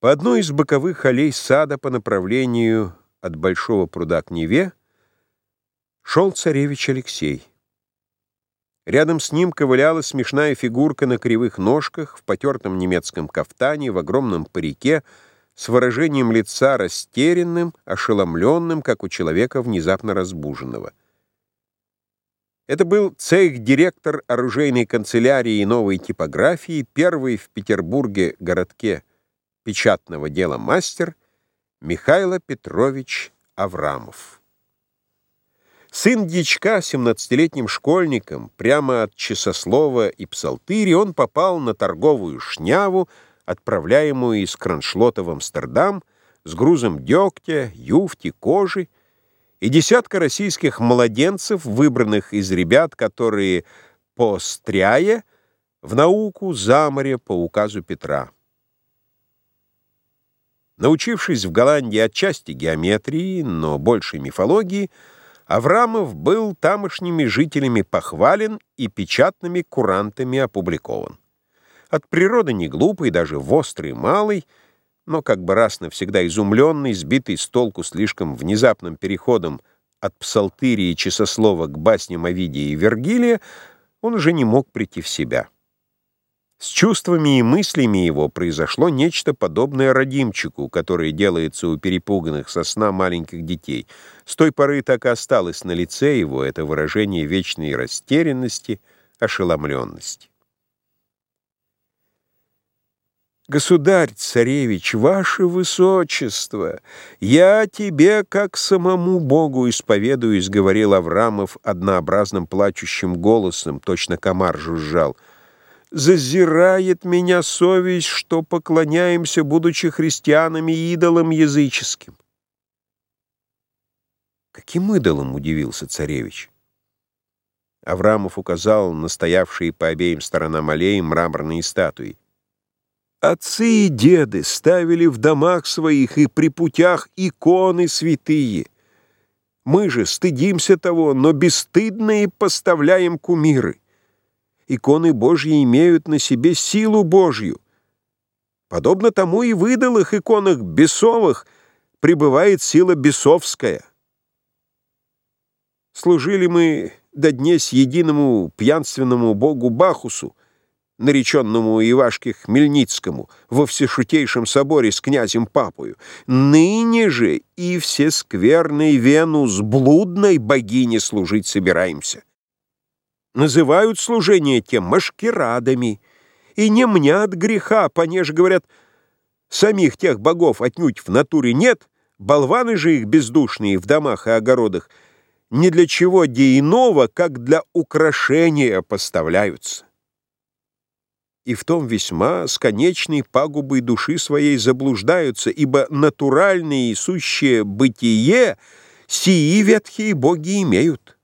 По одной из боковых аллей сада по направлению от Большого пруда к Неве шел царевич Алексей. Рядом с ним ковыляла смешная фигурка на кривых ножках, в потертом немецком кафтане, в огромном парике, с выражением лица растерянным, ошеломленным, как у человека внезапно разбуженного. Это был цех-директор оружейной канцелярии и новой типографии, первый в Петербурге городке печатного дела мастер Михаил Петрович Аврамов. Сын дьячка, 17-летним школьником, прямо от часослова и псалтыри, он попал на торговую шняву, отправляемую из Кроншлота в Амстердам, с грузом дегтя, юфти, кожи, и десятка российских младенцев, выбранных из ребят, которые, постряя, в науку за море по указу Петра. Научившись в Голландии отчасти геометрии, но больше мифологии, Аврамов был тамошними жителями похвален и печатными курантами опубликован. От природы не глупый, даже вострый малый, но как бы раз навсегда изумленный, сбитый с толку слишком внезапным переходом от псалтырии часослова к басням Овидия и Вергилия, он уже не мог прийти в себя. С чувствами и мыслями его произошло нечто подобное родимчику, которое делается у перепуганных со сна маленьких детей. С той поры так и осталось на лице его это выражение вечной растерянности, ошеломленности. «Государь, царевич, ваше высочество, я тебе, как самому Богу, исповедуюсь», — говорил Аврамов однообразным плачущим голосом, точно комар жужжал — Зазирает меня совесть, что поклоняемся, будучи христианами, идолам языческим. Каким идолом, удивился царевич. Аврамов указал на стоявшие по обеим сторонам аллеи мраморные статуи. Отцы и деды ставили в домах своих и при путях иконы святые. Мы же стыдимся того, но бесстыдные поставляем кумиры иконы Божьи имеют на себе силу Божью. Подобно тому и в идолах иконах бесовых пребывает сила бесовская. Служили мы до днесь единому пьянственному богу Бахусу, нареченному Ивашке Хмельницкому, во всешутейшем соборе с князем Папою. Ныне же и все скверной Венус блудной богине служить собираемся называют служение тем машкирадами, и не мнят греха, понеже, говорят, самих тех богов отнюдь в натуре нет, болваны же их бездушные в домах и огородах ни для чего де иного, как для украшения поставляются. И в том весьма с конечной пагубой души своей заблуждаются, ибо натуральное и сущее бытие сии ветхие боги имеют.